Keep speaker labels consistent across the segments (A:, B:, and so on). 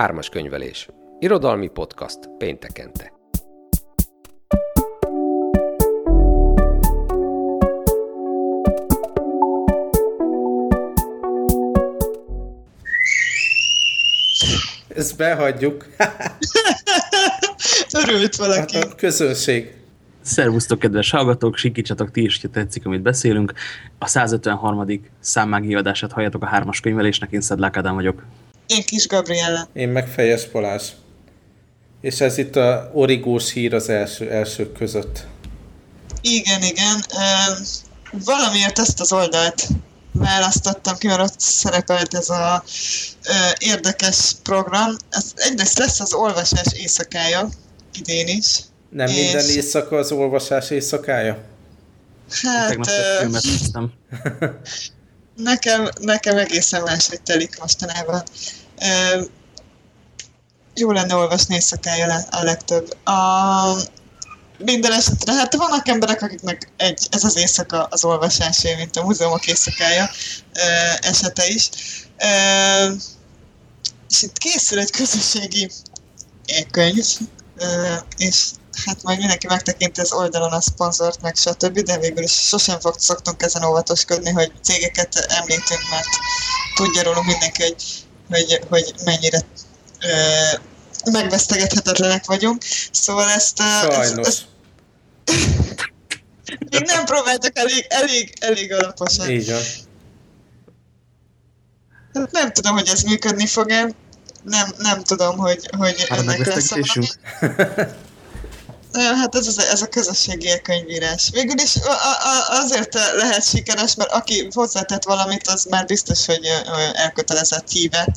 A: Hármas könyvelés. Irodalmi podcast péntekente.
B: Ezt behagyjuk.
C: Örült valaki.
B: Hát a közönség.
D: Szervusztok, kedves hallgatók, sikítsatok ti is, hogy tetszik, amit beszélünk. A 153. számmági adását halljatok a hármas könyvelésnek, én Szedlák Ádám vagyok.
C: Én Kis Gabriella.
B: Én meg Fejes Balázs. És ez itt a origós hír az első, elsők között.
C: Igen, igen. Valamiért ezt az oldalt választottam ki, mert ott szerepelt ez a ö, érdekes program. Ez egyrészt lesz az olvasás éjszakája, idén is.
B: Nem és... minden éjszaka az olvasás éjszakája?
C: Hát... Tegnap filmet néztem. nekem, nekem egészen máshogy telik mostanában. Ö, jó lenne olvasni éjszakája a legtöbb. A, minden esetre, hát vannak emberek, akiknek egy, ez az éjszaka az olvasásé, mint a múzeumok éjszakája esete is. És itt készül egy közösségi könyv, és hát majd mindenki megtekinti az oldalon a szponzort, meg stb., de végül is sosem fog, szoktunk ezen óvatoskodni, hogy cégeket említünk, mert tudja rólunk mindenki, hogy, hogy, hogy mennyire megvesztegethetetlenek vagyunk. Szóval ezt...
B: Sajnos. Ezt, ezt
C: még nem próbáltak elég, elég, elég alaposan.
B: Így van.
C: Hát nem tudom, hogy ez működni fog-e. Nem, nem tudom, hogy, hogy
D: hát ennek lesz valami.
C: Hát ez, ez a közösségi könyvírás. Végül is azért lehet sikeres, mert aki hozzátett valamit, az már biztos, hogy elkötelezett híve,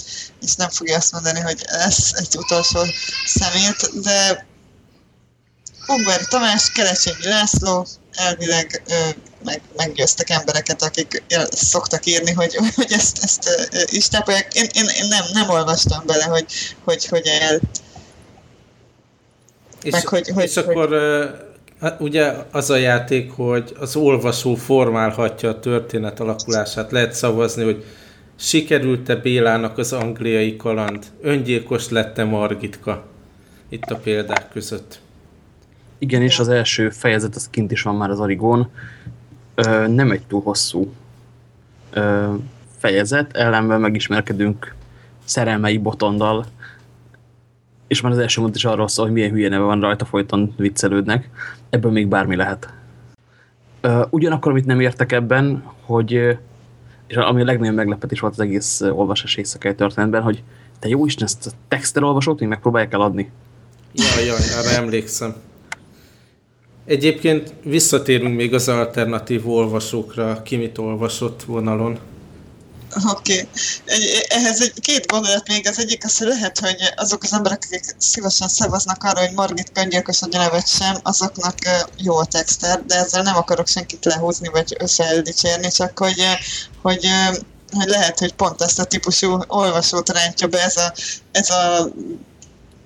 C: és nem fogja azt mondani, hogy ez egy utolsó szemét, de Ungvári Tamás, Kelecsényi László, elvileg ö, meg, meggyőztek embereket, akik szoktak írni, hogy, hogy ezt, ezt ö, is tápolják. Én, én, én nem, nem olvastam bele, hogy hogy, hogy el...
B: És, meg, hogy, hogy, és hogy, akkor hogy... ugye az a játék, hogy az olvasó formálhatja a történet alakulását. Lehet szavazni, hogy sikerült-e Bélának az angliai kaland? Öngyilkos lette Margitka? Itt a példák között.
D: Igen, és az első fejezet, az kint is van már az Arigón. Ö, nem egy túl hosszú ö, fejezet, ellenben megismerkedünk szerelmei botondal, és már az első mondat is arról szól, hogy milyen hülye neve van rajta, folyton viccelődnek. Ebből még bármi lehet. Ugyanakkor, amit nem értek ebben, hogy és ami a legnagyobb meglepetés volt az egész olvasás éjszakai történetben, hogy te jó Isten, ezt a texter olvasót még megpróbálják eladni.
B: Jaj, jaj, arra emlékszem. Egyébként visszatérünk még az alternatív olvasókra, ki mit olvasott vonalon.
C: Oké. Okay. Ehhez egy, két gondolat még. Az egyik az, hogy lehet, hogy azok az emberek, akik szívesen szavaznak arra, hogy Margit könyvgyilkos a nevet sem, azoknak jó a texter, de ezzel nem akarok senkit lehúzni, vagy feldicsérni, csak hogy, hogy hogy lehet, hogy pont ezt a típusú olvasót rántja be ez a, ez a,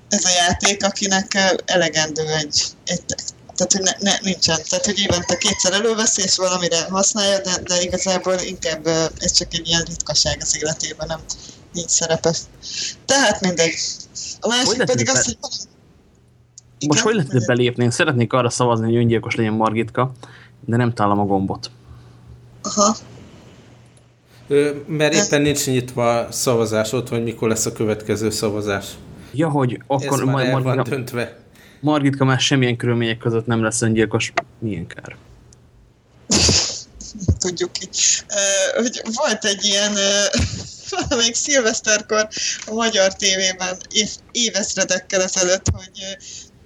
C: ez a játék, akinek elegendő egy, egy tehát hogy ne, ne, nincsen. Tehát, hogy évente kétszer előveszi, és valamire használja, de, de igazából inkább ez csak egy ilyen ritkaság az életében, nem nincs szerepe. Tehát mindegy. A másik hogy pedig az, hogy...
D: Igen? Most hogy lehet belépni? Én szeretnék arra szavazni, hogy öngyilkos legyen Margitka, de nem találom a gombot.
C: Aha.
B: Ö, mert éppen nincs nyitva a szavazás ott, hogy mikor lesz a következő szavazás.
D: Ja, hogy akkor
B: Ez már el van döntve.
D: Margitka már semmilyen körülmények között nem lesz öngyilkos. Milyen kár?
C: Tudjuk így. Uh, hogy volt egy ilyen uh, még szilveszterkor a magyar tévében év, évezredekkel ezelőtt, hogy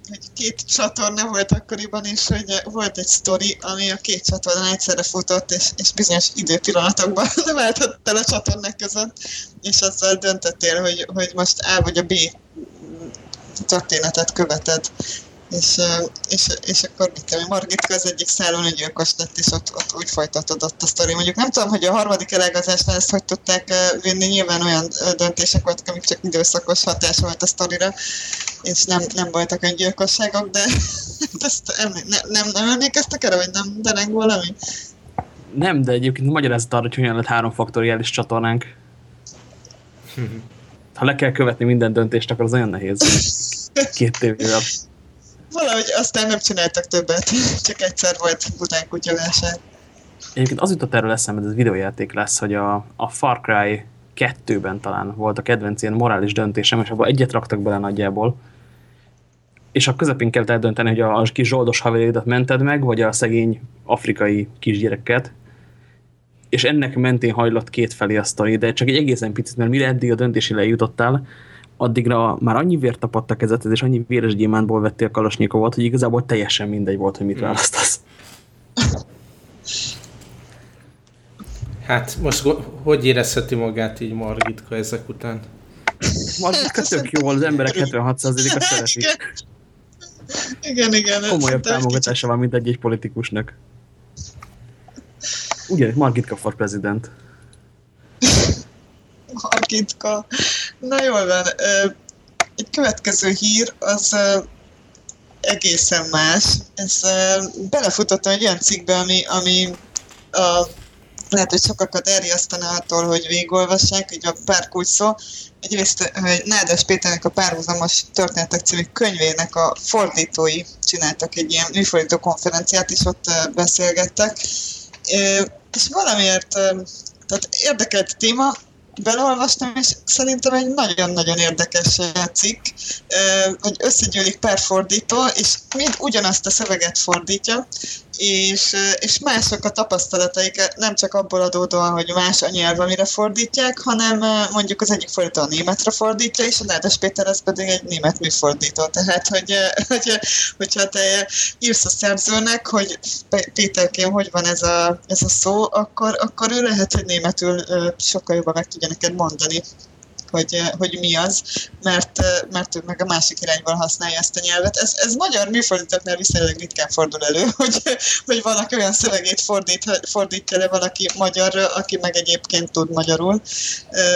C: hogy két csatorna volt akkoriban, és hogy volt egy sztori, ami a két csatornán egyszerre futott, és, és bizonyos időpillanatokban váltott el a csatornák között, és azzal döntöttél, hogy, hogy most A vagy a B történetet követed. És, és, és akkor mit tudom, Margit az egyik szálon gyilkos lett, és ott, ott úgy folytatódott a sztori. Mondjuk nem tudom, hogy a harmadik elegazásnál ezt hogy tudták vinni, nyilván olyan döntések voltak, amik csak időszakos hatás volt a sztorira, és nem, nem voltak öngyilkosságok, de ezt nem, nem, nem emlékeztek erre, vagy nem dereng valami?
D: Nem, de egyébként magyarázat arra, hogy hogyan lett három faktoriális csatornánk. ha le kell követni minden döntést, akkor az olyan nehéz. Két tévével.
C: Valahogy aztán nem csináltak többet, csak egyszer volt után kutyavásár.
D: Egyébként az jutott erről eszembe, ez videójáték lesz, hogy a, a Far Cry 2-ben talán volt a kedvenc ilyen morális döntésem, és abban egyet raktak bele nagyjából, és a közepén kellett eldönteni, hogy a, a kis zsoldos haverédat mented meg, vagy a szegény afrikai kisgyereket, és ennek mentén hajlott két felé a sztori, de csak egy egészen picit, mert mire eddig a döntési lejutottál, addigra már annyi vért tapadt a kezeted, és annyi véres gyémántból vettél kalasnyikovot, hogy igazából teljesen mindegy volt, hogy mit hmm. választasz.
B: Hát most hogy érezheti magát így Margitka ezek után?
D: Margitka tök jó, az emberek 76%-a szereti.
C: Igen, igen.
D: Komolyabb támogatása van, mint egy-egy politikusnak. Ugye, Margitka for president.
C: Margitka. Na jól van. Egy következő hír az egészen más. Ez belefutottam egy olyan cikkbe, ami, ami a lehet, hogy sokakat elriasztana attól, hogy végigolvassák, így a pár kulcs szó. Egyrészt Nádas Péternek a párhuzamos történetek című könyvének a fordítói csináltak egy ilyen műfordító konferenciát, és ott beszélgettek. És valamiért, tehát érdekelt téma, beleolvastam, és szerintem egy nagyon-nagyon érdekes cikk, hogy összegyűlik pár fordító, és mind ugyanazt a szöveget fordítja, és, és mások a tapasztalataik nem csak abból adódóan, hogy más a nyelv, amire fordítják, hanem mondjuk az egyik fordító a németre fordítja, és a Nádas Péter az pedig egy német műfordító. Tehát, hogy, hogy hogyha te írsz a szerzőnek, hogy Péterkém, hogy van ez a, ez a szó, akkor, akkor ő lehet, hogy németül sokkal jobban meg tudja neked mondani hogy, hogy mi az, mert, mert ő meg a másik irányban használja ezt a nyelvet. Ez, ez magyar műfordítóknál viszonylag ritkán fordul elő, hogy, hogy valaki olyan szövegét fordít, fordítja le valaki magyarra, aki meg egyébként tud magyarul,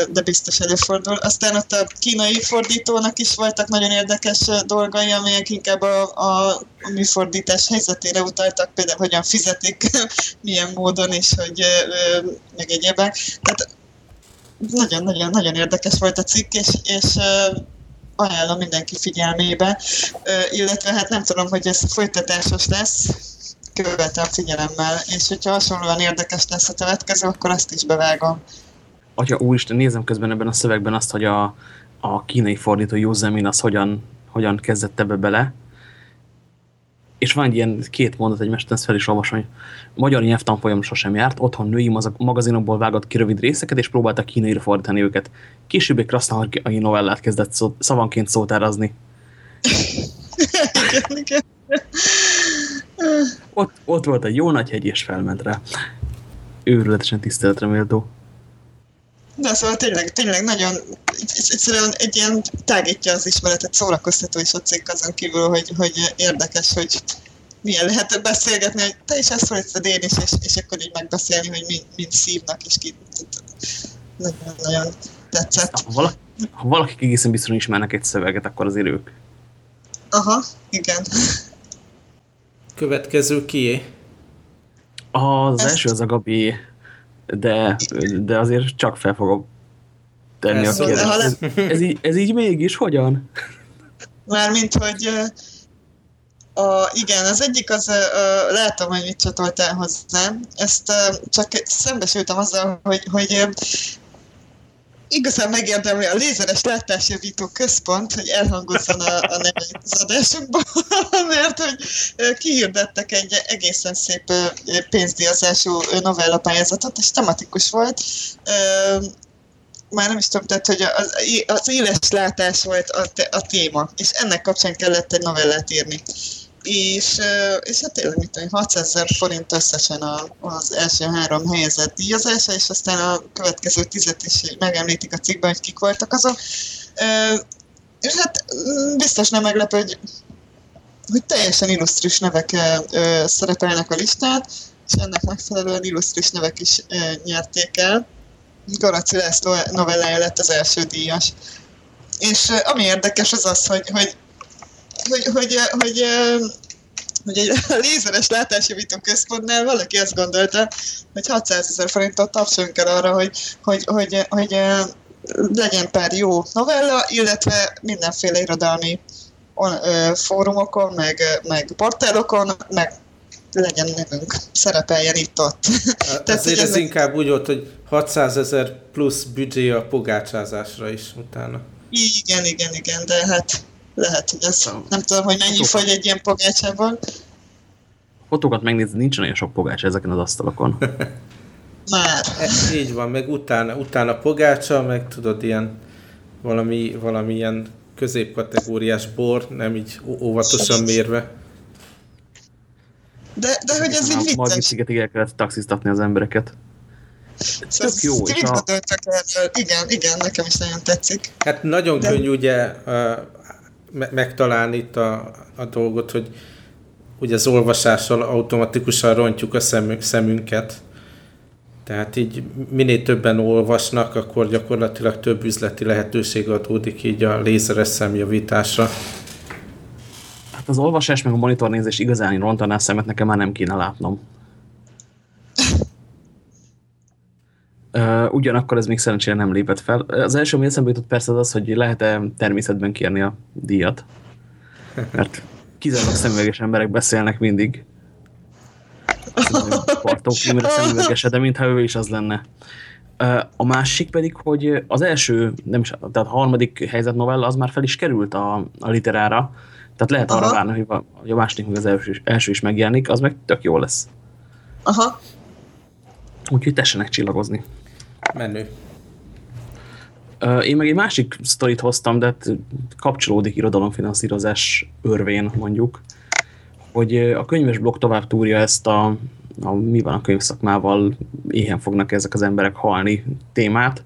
C: de biztos előfordul. Aztán ott a kínai fordítónak is voltak nagyon érdekes dolgai, amelyek inkább a, a műfordítás helyzetére utaltak, például hogyan fizetik, milyen módon, és hogy meg egyébek. Tehát nagyon-nagyon-nagyon érdekes volt a cikk, és, és ajánlom mindenki figyelmébe, illetve hát nem tudom, hogy ez folytatásos lesz, követem figyelemmel, és hogyha hasonlóan érdekes lesz a következő, akkor azt is bevágom.
D: Atya úristen, nézem közben ebben a szövegben azt, hogy a, a kínai fordító Jó Zemin az hogyan, hogyan kezdett ebbe bele, és van egy ilyen két mondat egymást, ezt fel is olvasom, hogy a magyar nyelvtanfolyam sosem járt, otthon női magazinokból vágott ki rövid részeket, és próbálta kínai fordítani őket. Később egy krasztaharkai novellát kezdett szó, szavanként szótárazni. Ott, ott volt egy jó nagy hegy, és felment rá. Őrületesen tiszteletre méltó.
C: De szóval tényleg, tényleg nagyon, egyszerűen egy ilyen tágítja az ismeretet, szórakoztató is a cikk azon kívül, hogy, hogy érdekes, hogy milyen lehet beszélgetni, hogy te is ezt fordítod én is, és, és akkor így megbeszélni, hogy mind, mind szívnak, és ki nagyon-nagyon tetszett.
D: Ha valaki, ha valaki egészen biztosan ismernek egy szöveget, akkor az ők.
C: Aha, igen.
B: Következő kié?
D: Az Ezt... első az a Gabi de, de azért csak fel fogom tenni ez a kérdést. Ez, ez, így, ez így mégis hogyan?
C: Mármint, hogy a, igen, az egyik az, uh, látom, hogy mit csatoltál hozzám. Ezt uh, csak szembesültem azzal, hogy, hogy igazán megérdemli a lézeres látásjavító központ, hogy elhangozzon a, a neve az adásunkban, mert hogy kihirdettek egy egészen szép pénzdíjazású novellapályázatot, és tematikus volt. Már nem is tudom, tehát, hogy az, az éles látás volt a, a téma, és ennek kapcsán kellett egy novellát írni és, és hát tényleg mit tudom, 600 ezer forint összesen az első három helyezett díjazása, és aztán a következő tizet is megemlítik a cikkben, hogy kik voltak azok. És hát mm, biztos nem meglepő, hogy, hogy teljesen illusztris nevek szerepelnek a listán, és ennek megfelelően illusztris nevek is nyerték el. Garaci László novellája lett az első díjas. És ami érdekes az az, hogy, hogy hogy, hogy, hogy, hogy egy lézeres látásjavító központnál valaki azt gondolta, hogy 600 ezer forintot tapsolunk el arra, hogy, hogy, hogy, hogy legyen pár jó novella, illetve mindenféle irodalmi fórumokon, meg, meg portálokon, meg legyen nevünk, szerepeljen itt-ott.
B: Tehát, Azért ez, ez inkább úgy volt, hogy 600 ezer plusz büdzsé a pogácsázásra is utána.
C: Igen, igen, igen, de hát lehet, hogy ez nem tudom, hogy mennyi fogy egy ilyen pogácsában.
D: Fotókat megnézni, nincs olyan sok pogács ezeken az asztalokon.
C: Már.
B: E, így van, meg utána, utána pogácsa, meg tudod, ilyen valami, valami ilyen középkategóriás bor, nem így óvatosan mérve.
C: De, de hogy ez így vicces. Margit
D: szigetig el kellett taxisztatni az embereket.
C: Szóval Tök jó. És a... Igen, igen, nekem is nagyon tetszik.
B: Hát nagyon de... könnyű ugye uh, megtalálni itt a, a dolgot, hogy ugye az olvasással automatikusan rontjuk a szemünk, szemünket. Tehát így minél többen olvasnak, akkor gyakorlatilag több üzleti lehetőség adódik így a lézeres szemjavításra.
D: Hát az olvasás meg a monitornézés igazán rontaná a szemet, nekem már nem kéne látnom. Uh, ugyanakkor ez még szerencsére nem lépett fel. Az első, ami eszembe jutott persze az az, hogy lehet-e természetben kérni a díjat. Mert kizárólag szemüveges emberek beszélnek mindig. Partókrímre szemüvegese, de mintha ő is az lenne. A másik pedig, hogy az első, nem is, tehát a harmadik helyzet novella az már fel is került a, a literára, tehát lehet Aha. arra várni, hogy a második meg az első, első is megjelenik, az meg tök jó lesz.
C: Aha.
D: Úgyhogy tessenek csillagozni.
B: Menő.
D: Én meg egy másik sztorit hoztam, de hát kapcsolódik irodalomfinanszírozás örvén mondjuk, hogy a könyves blog tovább túrja ezt a, a mi van a könyvszakmával, éhen fognak ezek az emberek halni témát,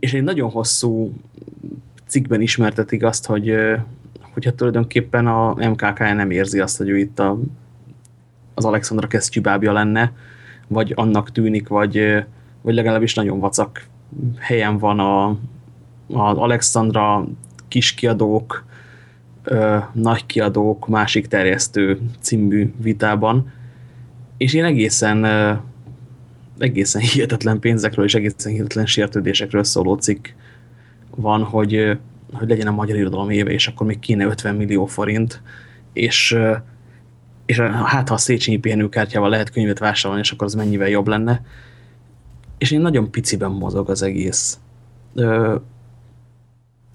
D: és egy nagyon hosszú cikkben ismertetik azt, hogy hogyha tulajdonképpen a MKK nem érzi azt, hogy ő itt a, az Alexandra kesztyűbábja lenne, vagy annak tűnik, vagy, vagy legalábbis nagyon vacak helyen van a, az Alexandra kiskiadók, ö, nagy kiadók, másik terjesztő című vitában, és én egészen ö, egészen hihetetlen pénzekről és egészen hihetetlen sértődésekről szóló cikk van, hogy, hogy legyen a magyar irodalom éve, és akkor még kéne 50 millió forint, és, és hát ha a Széchenyi pihenőkártyával lehet könyvet vásárolni, és akkor az mennyivel jobb lenne. És én nagyon piciben mozog az egész. Ö,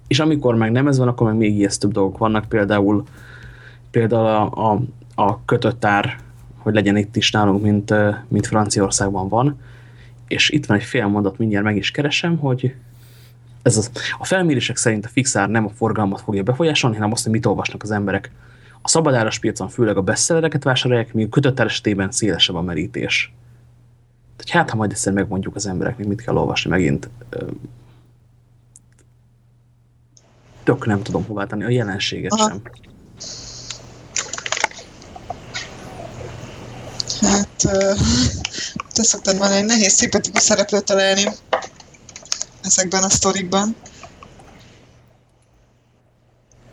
D: és amikor meg nem ez van, akkor meg még ijesztőbb dolgok vannak, például, például a, a, a kötött ár, hogy legyen itt is nálunk, mint, mint Franciaországban van, és itt van egy fél mondat, mindjárt meg is keresem, hogy ez az, a felmérések szerint a fixár nem a forgalmat fogja befolyásolni, hanem azt, hogy mit olvasnak az emberek. A szabadáras piacon főleg a bestsellereket vásárolják, míg kötött esetében szélesebb a merítés. Tehát hát, ha majd egyszer megmondjuk az embereknek, mit kell olvasni megint. Tök nem tudom hová tenni a jelenséget Aha. sem.
C: Hát, te szoktad mondani, hogy nehéz szimpatikus szereplőt találni ezekben a sztorikban.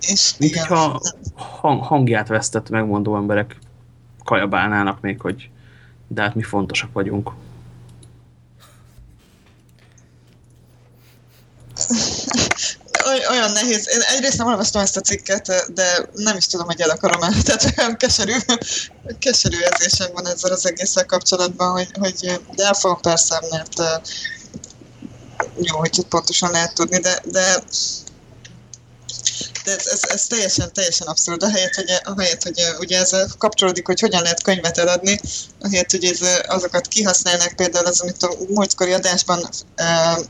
C: És
D: Mint igen, hogyha hang, hangját vesztett megmondó emberek kajabálnának még, hogy de hát mi fontosak vagyunk.
C: olyan nehéz. Én egyrészt nem olvastam ezt a cikket, de nem is tudom, hogy el akarom el. Tehát olyan keserű, keserű érzésem van ezzel az egésszel kapcsolatban, hogy, hogy de el fogom persze, mert jó, hogy pontosan lehet tudni, de, de de ez, ez, teljesen, teljesen abszurd. Ahelyett, hogy, ahelyett, hogy ugye ez kapcsolódik, hogy hogyan lehet könyvet eladni, ahelyett, hogy ez, azokat kihasználnák, például az, amit a múltkori adásban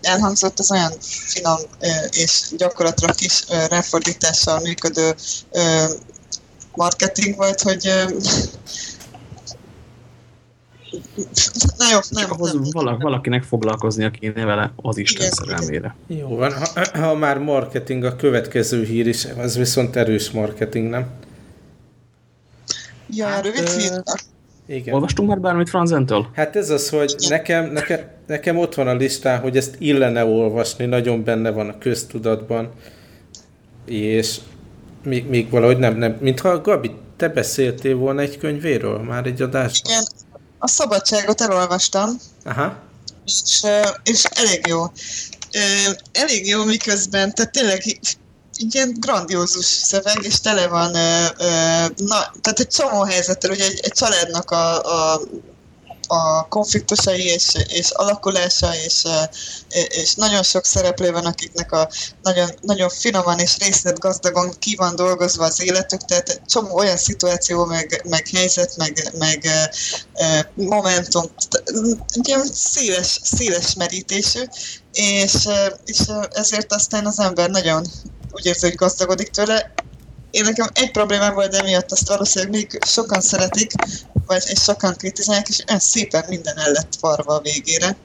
C: elhangzott, az olyan finom és gyakorlatilag kis ráfordítással működő marketing volt, hogy Na jó, nem,
D: ahhoz nem. Valak, valakinek foglalkoznia kéne vele az Isten szerelmére.
B: Jó van, ha, ha már marketing, a következő hír is, az viszont erős marketing, nem?
C: Ja, hát, rövid hír.
D: Igen. Olvastunk már bármit Franzentől?
B: Hát ez az, hogy nekem, nekem, nekem ott van a listán, hogy ezt illene olvasni, nagyon benne van a köztudatban, és még, még valahogy nem, nem, mintha Gabi, te beszéltél volna egy könyvéről már egy adásban.
C: Igen, a szabadságot elolvastam.
B: Aha.
C: És, és elég jó. elég jó, miközben, tehát tényleg ilyen grandiózus szöveg, és tele van, na, tehát egy csomó helyzettel, ugye egy, egy családnak a, a a konfliktusai és, és alakulása, és, és nagyon sok szereplő van, akiknek a nagyon, nagyon finoman és részletgazdagon ki van dolgozva az életük, tehát csomó olyan szituáció, meg, meg helyzet, meg, meg momentum, ilyen széles, széles merítésű, és, és ezért aztán az ember nagyon úgy érzi, hogy gazdagodik tőle. Én nekem egy problémám volt, de miatt azt valószínűleg még sokan szeretik, vagy és sokan kritizálják, és olyan szépen minden el lett varva a végére,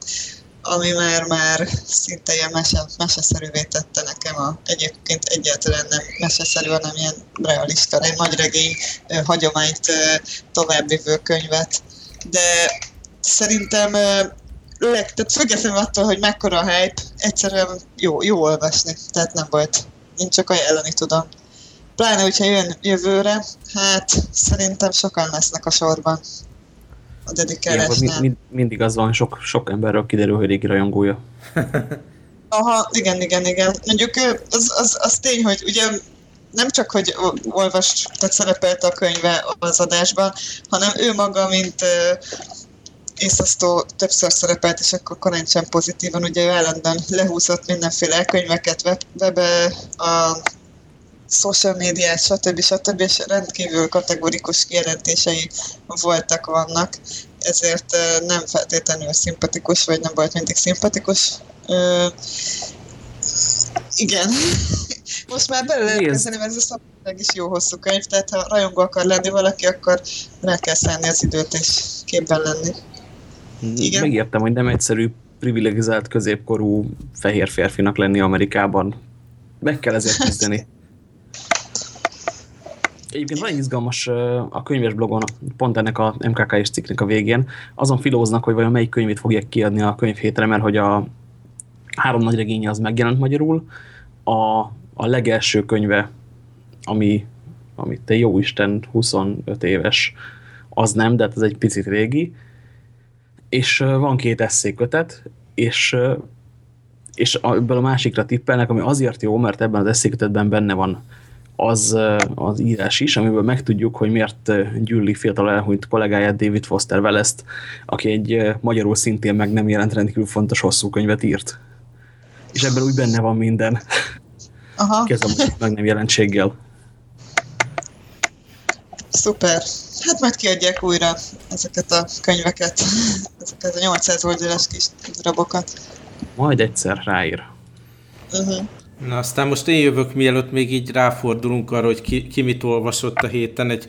C: ami már, már szinte ilyen mese, meseszerűvé tette nekem a, egyébként egyáltalán nem meseszerű, hanem ilyen realista, egy nagy regény hagyományt továbbvívő könyvet. De szerintem leg, tehát függetlenül attól, hogy mekkora a hype, egyszerűen jó, jó olvasni, tehát nem volt. Én csak ajánlani tudom. Pláne, hogyha jön jövőre, hát szerintem sokan lesznek a sorban a dedikálásnál.
D: mind, mind, mindig az van, sok, sok emberről kiderül, hogy régi rajongója.
C: Aha, igen, igen, igen. Mondjuk az, az, az tény, hogy ugye nem csak, hogy olvast, tehát szerepelt a könyve az adásban, hanem ő maga, mint észasztó többször szerepelt, és akkor korán pozitívan, ugye ő állandóan lehúzott mindenféle könyveket webbe, a social médiát, stb. stb. és rendkívül kategorikus kijelentései voltak, vannak, ezért nem feltétlenül szimpatikus, vagy nem volt mindig szimpatikus. igen. Most már bele lehet kezdeni, mert ez a szabadság is jó hosszú könyv, tehát ha rajongó akar lenni valaki, akkor rá kell szállni az időt és képben lenni.
D: Igen. Megértem, hogy nem egyszerű privilegizált középkorú fehér férfinak lenni Amerikában. Meg kell ezért küzdeni. Egyébként egy izgalmas a könyves blogon, pont ennek a MKK-s cikknek a végén, azon filóznak, hogy vajon melyik könyvét fogják kiadni a könyvhétre, mert hogy a három nagy regénye az megjelent magyarul, a, a legelső könyve, ami, ami te jó Isten, 25 éves, az nem, de hát ez egy picit régi, és van két eszékötet, és és ebből a másikra tippelnek, ami azért jó, mert ebben az eszékötetben benne van az, az írás is, amiből megtudjuk, hogy miért gyűlli fiatal elhunyt kollégáját David Foster wallace aki egy magyarul szintén meg nem jelent rendkívül fontos hosszú könyvet írt. És ebben úgy benne van minden. Aha. Kezdem meg nem jelentséggel.
C: Szuper. Hát majd kiadják újra ezeket a könyveket, ezeket a 800 oldalas kis darabokat.
D: Majd egyszer ráír.
B: Uh -huh. Na aztán most én jövök, mielőtt még így ráfordulunk arra, hogy ki, ki mit olvasott a héten, egy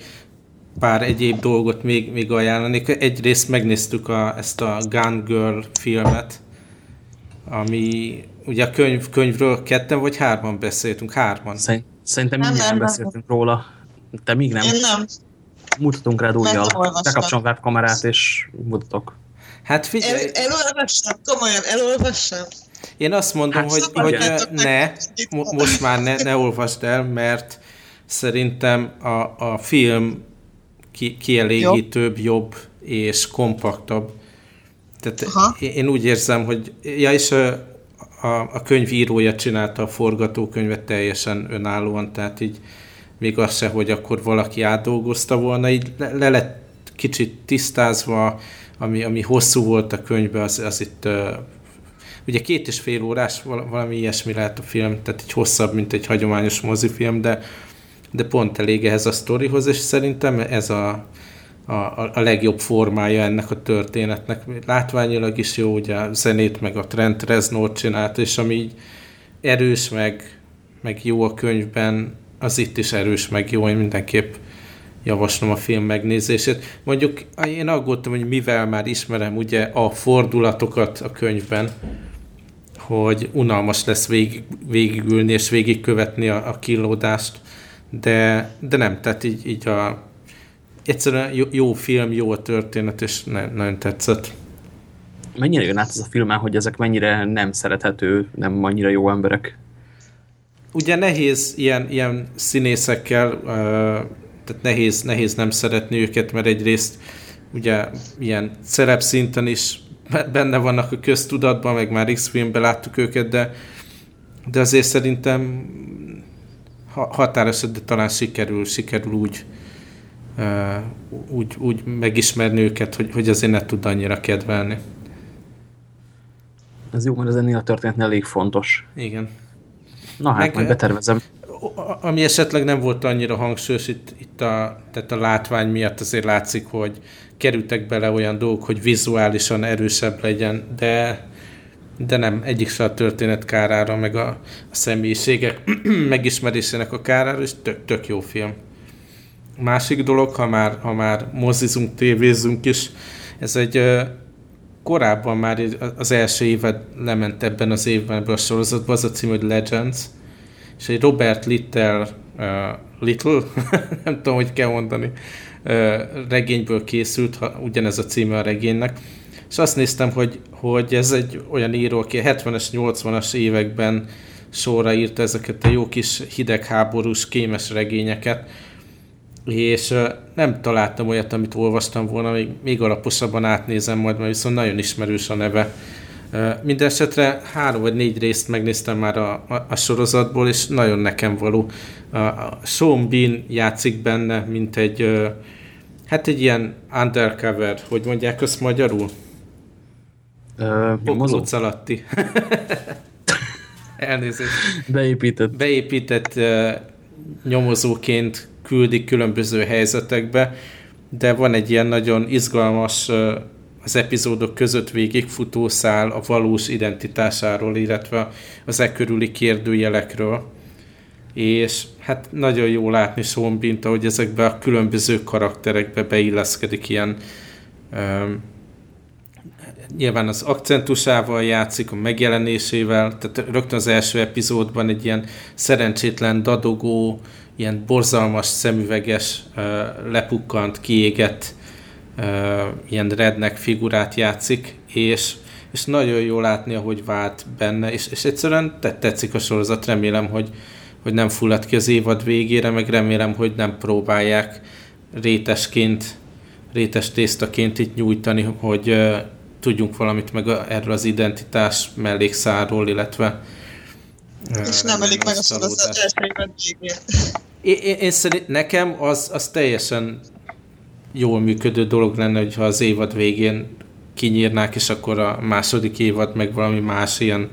B: pár egyéb dolgot még, még ajánlanék. Egyrészt megnéztük a, ezt a Gun Girl filmet, ami ugye a könyv, könyvről ketten vagy hárman beszéltünk, hárman.
D: Szerintem mindjárt beszéltünk róla. Te még nem.
C: Én nem.
D: Mutatunk rád újjal. Bekapcsolom webkamerát és mutatok.
C: Hát figyelj. El, elolvassam, komolyan elolvassam.
B: Én azt mondom, hát hogy, hogy ne, most már ne, ne olvasd el, mert szerintem a, a film ki, kielégítőbb, jobb és kompaktabb. Tehát Aha. én úgy érzem, hogy ja, és a, a, a könyv írója csinálta a forgatókönyvet teljesen önállóan, tehát így még az se, hogy akkor valaki átdolgozta volna, így le, le lett kicsit tisztázva, ami, ami hosszú volt a könyvben, az, az itt Ugye két és fél órás, valami ilyesmi lehet a film, tehát egy hosszabb, mint egy hagyományos mozifilm, de, de pont elég ehhez a sztorihoz, és szerintem ez a, a, a legjobb formája ennek a történetnek. Látványilag is jó, ugye a zenét meg a Trent Reznor csinált, és ami így erős, meg, meg jó a könyvben, az itt is erős, meg jó, én mindenképp javaslom a film megnézését. Mondjuk én aggódtam, hogy mivel már ismerem ugye a fordulatokat a könyvben, hogy unalmas lesz végig, végigülni és végigkövetni a, a killódást, de, de nem, tehát így, így a, egyszerűen jó, jó film, jó a történet, és ne, nagyon tetszett.
D: Mennyire jön át ez a filmen, hogy ezek mennyire nem szerethető, nem annyira jó emberek?
B: Ugye nehéz ilyen, ilyen színészekkel, tehát nehéz, nehéz nem szeretni őket, mert egyrészt ugye ilyen szerepszinten is benne vannak a köztudatban, meg már X-filmben láttuk őket, de, de azért szerintem határozott, de talán sikerül, sikerül úgy, uh, úgy, úgy megismerni őket, hogy, hogy azért ne tud annyira kedvelni.
D: Ez jó, mert ez ennél a történetnél elég fontos.
B: Igen.
D: Na hát, Meg, majd betervezem.
B: Ami esetleg nem volt annyira hangsúlyos, itt, itt a, tehát a látvány miatt azért látszik, hogy kerültek bele olyan dolgok, hogy vizuálisan erősebb legyen, de, de nem, egyik se a történet kárára, meg a, a személyiségek megismerésének a kárára, és tök, tök jó film. Másik dolog, ha már, ha már mozizunk, tévézünk is, ez egy korábban már az első évad lement ebben az évben ebből a sorozatban, az a cím, hogy Legends, és egy Robert Little, uh, Little, nem tudom, hogy kell mondani, regényből készült, ha, ugyanez a címe a regénynek, és azt néztem, hogy, hogy ez egy olyan író, aki a 70-es, 80-as években sorra írta ezeket a jó kis hidegháborús, kémes regényeket, és nem találtam olyat, amit olvastam volna, még, még alaposabban átnézem majd, mert viszont nagyon ismerős a neve. Mindenesetre három vagy négy részt megnéztem már a, a, a sorozatból, és nagyon nekem való. Sean Bean játszik benne, mint egy, hát egy ilyen undercover, hogy mondják azt magyarul?
D: Boklóc
B: alatti. Elnézést.
D: Beépített.
B: Beépített nyomozóként küldik különböző helyzetekbe, de van egy ilyen nagyon izgalmas az epizódok között végigfutó szál a valós identitásáról, illetve az e körüli kérdőjelekről. És hát nagyon jó látni Sean Bint, hogy ezekbe a különböző karakterekbe beilleszkedik ilyen um, nyilván az akcentusával játszik, a megjelenésével, tehát rögtön az első epizódban egy ilyen szerencsétlen, dadogó, ilyen borzalmas, szemüveges, lepukkant, kiégett, ilyen rednek figurát játszik, és, és nagyon jó látni, ahogy vált benne, és, és egyszerűen tetszik a sorozat, remélem, hogy, hogy nem fullad ki az évad végére, meg remélem, hogy nem próbálják rétesként, rétes tésztaként itt nyújtani, hogy uh, tudjunk valamit meg a, erről az identitás mellékszáról, illetve
C: és nem ölik meg a sorozat első.
B: Én, én, én szerint nekem az, az teljesen jól működő dolog lenne, hogyha az évad végén kinyírnák, és akkor a második évad meg valami más ilyen uh,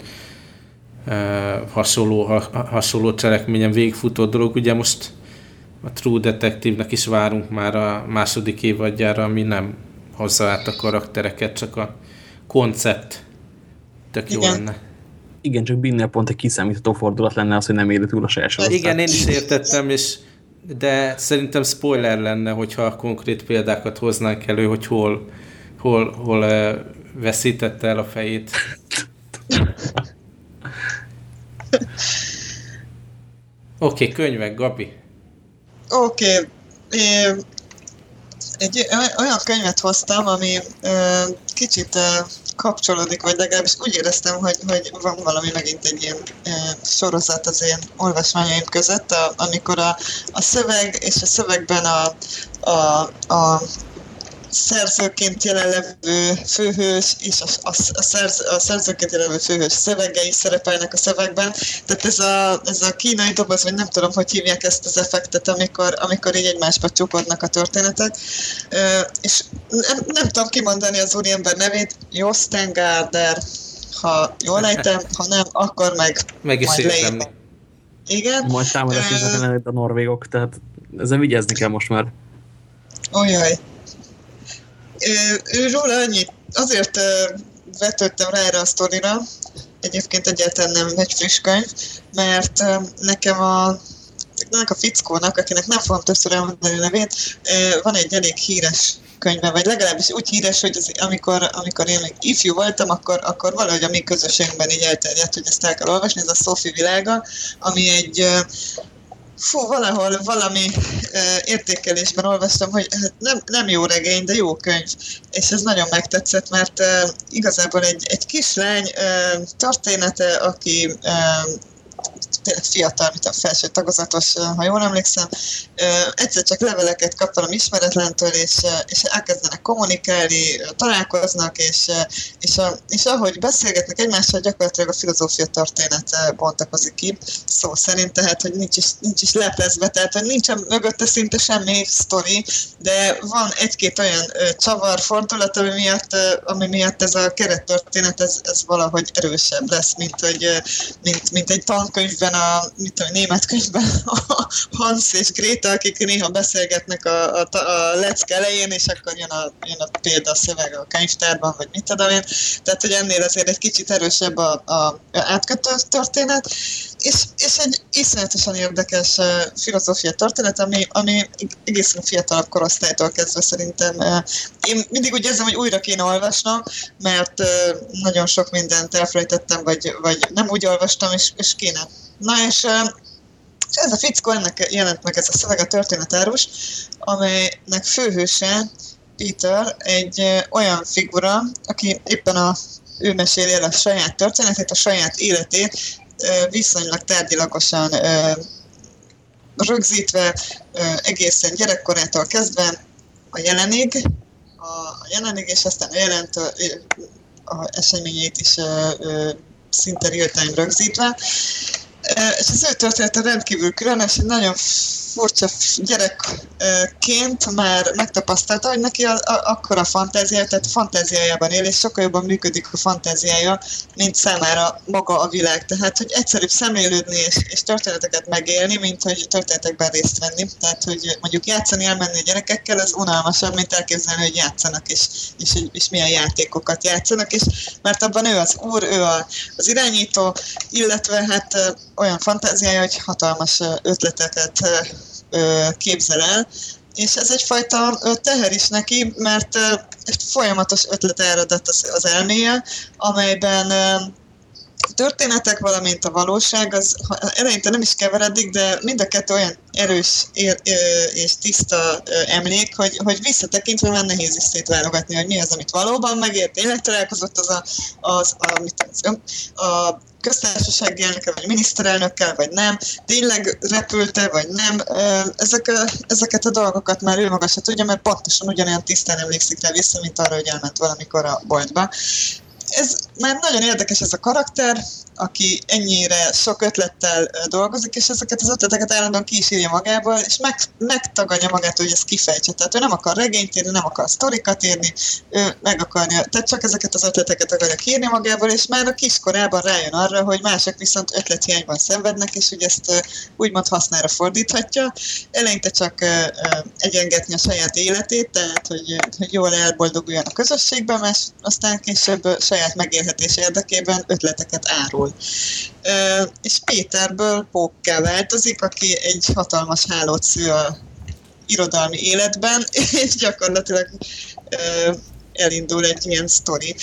B: hasonló, ha, hasonló cselekményen végigfutó dolog. Ugye most a True Detective-nek is várunk már a második évadjára, ami nem hozza át a karaktereket, csak a koncept tök jó Igen. lenne.
D: Igen, csak Binnél pont egy kiszámítható fordulat lenne az, hogy nem éri túl a saját
B: Igen, én is értettem, és de szerintem spoiler lenne, hogyha konkrét példákat hoznánk elő, hogy hol, hol, hol veszítette el a fejét. Oké, okay, könyvek, Gabi.
C: Oké, okay. egy olyan könyvet hoztam, ami uh, kicsit uh, kapcsolódik, vagy legalábbis úgy éreztem, hogy, hogy van valami megint egy ilyen e, sorozat az én olvasmányaim között, a, amikor a, a szöveg és a szövegben a, a, a szerzőként jelenlevő főhős és a, a, a, szerz, a szerzőként jelenlevő főhős szövegei szerepelnek a szövegben. Tehát ez a, ez a kínai doboz, vagy nem tudom, hogy hívják ezt az effektet, amikor, amikor így egymásba csukódnak a történetek. És nem, nem tudom kimondani az úriember nevét, Josten Gárder, ha jól ejtem, ha nem, akkor meg,
B: meg is majd leírtam.
C: Igen.
D: Majd támadás uh, a norvégok, tehát ezen vigyázni kell most már.
C: Olyaj ő róla annyit, azért vetődtem rá erre a sztorira, egyébként egyáltalán nem egy friss könyv, mert nekem a ennek a fickónak, akinek nem fogom többször elmondani a nevét, van egy elég híres könyve, vagy legalábbis úgy híres, hogy az, amikor, amikor én még ifjú voltam, akkor, akkor valahogy a mi közösségben így elterjedt, hogy ezt el kell olvasni, ez a Sophie világa, ami egy fú, valahol valami uh, értékelésben olvastam, hogy hát nem, nem jó regény, de jó könyv. És ez nagyon megtetszett, mert uh, igazából egy, egy kislány uh, története, aki tényleg fiatal, mint a felső tagozatos, ha jól emlékszem, egyszer csak leveleket kap valami ismeretlentől, és, és elkezdenek kommunikálni, találkoznak, és, és, a, és ahogy beszélgetnek egymással, gyakorlatilag a filozófia történet bontakozik ki, szó szerint, tehát, hogy nincs is, nincs is leplezve, tehát, hogy nincsen mögötte szinte semmi sztori, de van egy-két olyan csavar fordulat, ami miatt, ami miatt ez a kerettörténet, ez, ez valahogy erősebb lesz, mint, hogy, mint, mint egy tankönyvben, a, mit tudom, német könyvben a Hans és Greta, akik néha beszélgetnek a, a, a lecke elején, és akkor jön a, jön a példa a a könyvtárban, vagy mit tudom én. Tehát, hogy ennél azért egy kicsit erősebb a, a átkötő történet, és, és egy iszonyatosan érdekes filozófia történet, ami, ami egészen fiatalabb korosztálytól kezdve szerintem. Én mindig úgy érzem, hogy újra kéne olvasnom, mert nagyon sok mindent elfelejtettem, vagy, vagy nem úgy olvastam, és, és kéne. Na és és ez a fickó, ennek jelent meg ez a szöveg, a történetárus, amelynek főhőse Peter egy olyan figura, aki éppen a ő meséli el a saját történetét, a saját életét, viszonylag tárgyilagosan rögzítve egészen gyerekkorától kezdve a jelenig, a jelenig, és aztán a jelent a eseményét is szinte real-time rögzítve. És az ő története rendkívül különös, egy nagyon furcsa gyerekként már megtapasztalta, hogy neki a, a, akkora fantáziája, tehát fantáziájában él, és sokkal jobban működik a fantáziája, mint számára maga a világ. Tehát, hogy egyszerűbb szemlélődni és, és történeteket megélni, mint hogy történetekben részt venni. Tehát, hogy mondjuk játszani, elmenni a gyerekekkel, az unalmasabb, mint elképzelni, hogy játszanak, és, és, és milyen játékokat játszanak, és mert abban ő az úr, ő a, az irányító, illetve hát olyan fantáziája, hogy hatalmas ötleteket képzel el, és ez egyfajta teher is neki, mert egy folyamatos ötlet áradat az, az elméje, amelyben történetek, valamint a valóság, az eleinte nem is keveredik, de mind a kettő olyan erős és tiszta emlék, hogy, hogy visszatekintve már nehéz is szétválogatni, hogy mi az, amit valóban megért, tényleg találkozott az a, az, a, az, a köztársasági elnöke, vagy miniszterelnökkel, vagy nem, tényleg repülte, vagy nem. Ezek a, ezeket a dolgokat már ő maga se tudja, mert pontosan ugyanolyan tisztán emlékszik rá vissza, mint arra, hogy elment valamikor a boltba ez már nagyon érdekes ez a karakter, aki ennyire sok ötlettel dolgozik, és ezeket az ötleteket állandóan ki is írja magából, és meg, megtagadja magát, hogy ezt kifejtse. Tehát ő nem akar regényt írni, nem akar sztorikat írni, ő meg akarja, tehát csak ezeket az ötleteket akarja kiírni magából, és már a kiskorában rájön arra, hogy mások viszont ötlethiányban szenvednek, és hogy ezt úgymond hasznára fordíthatja. Eleinte csak egyengetni a saját életét, tehát hogy, hogy jól elboldoguljon a közösségben, mert aztán később saját megélhetés érdekében ötleteket árul Uh, és Péterből Pókká változik, aki egy hatalmas hálót szül a irodalmi életben, és gyakorlatilag uh, elindul egy ilyen sztori.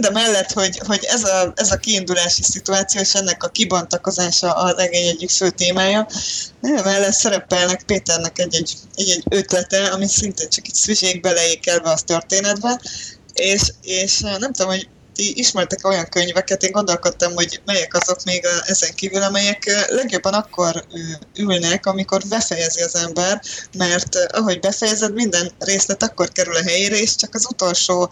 C: A mellett, hogy, hogy ez, a, ez a kiindulási szituáció és ennek a kibontakozása a regény egyik fő témája, mellett szerepelnek Péternek egy-egy, ötlete, ami szintén csak itt szüzsék beleékelve az történetbe, és, és nem tudom, hogy ti ismertek olyan könyveket, én gondolkodtam, hogy melyek azok még a, ezen kívül, amelyek legjobban akkor ülnek, amikor befejezi az ember, mert ahogy befejezed, minden részlet akkor kerül a helyére, és csak az utolsó